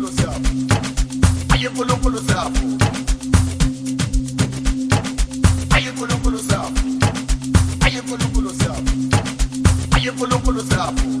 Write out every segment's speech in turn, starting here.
pulo sapo. Aye pulo pulo sapo. Aye pulo pulo sapo. Aye pulo pulo sapo. Aye pulo pulo sapo.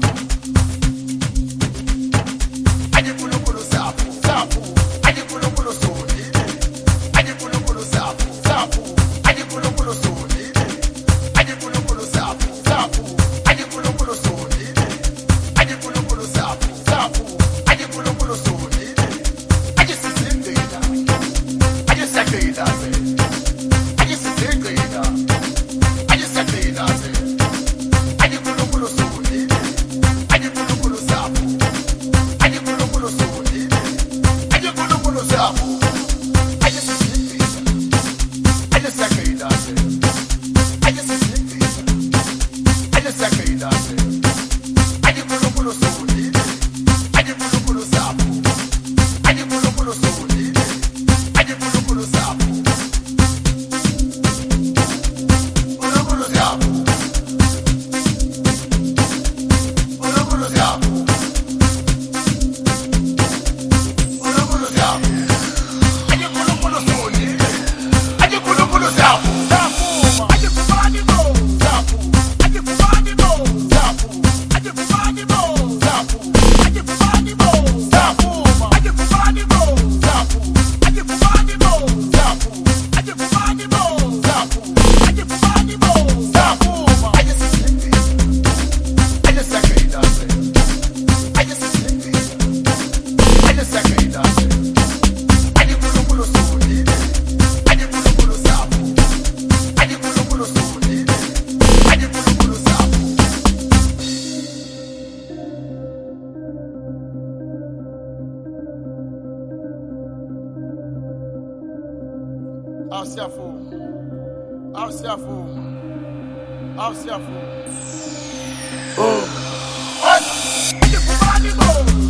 Asiafo. Asiafo. Asiafo. Oh. Aji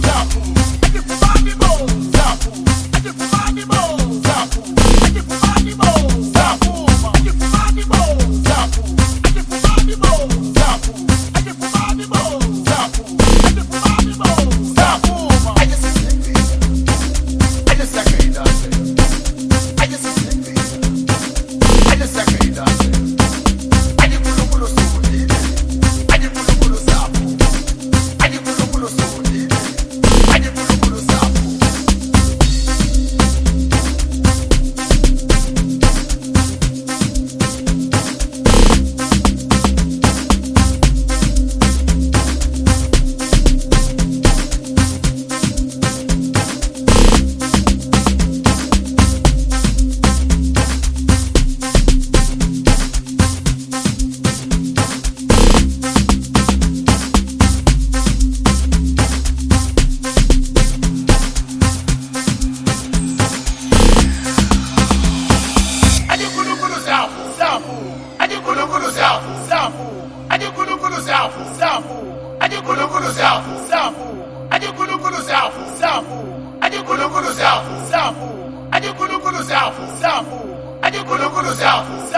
Gulu gulu céu.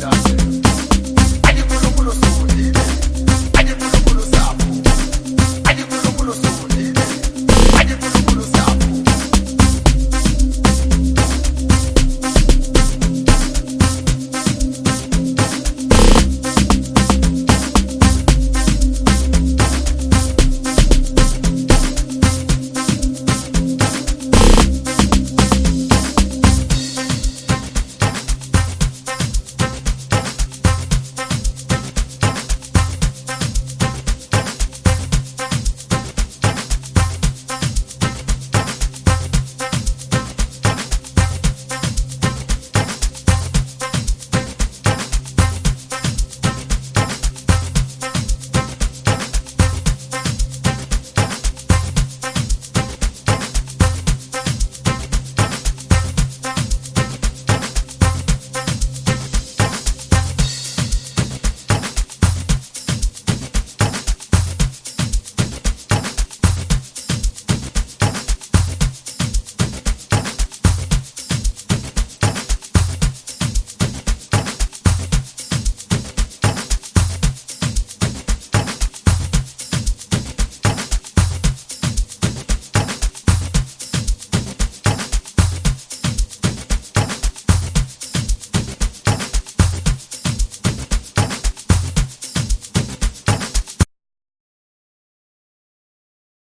dancing.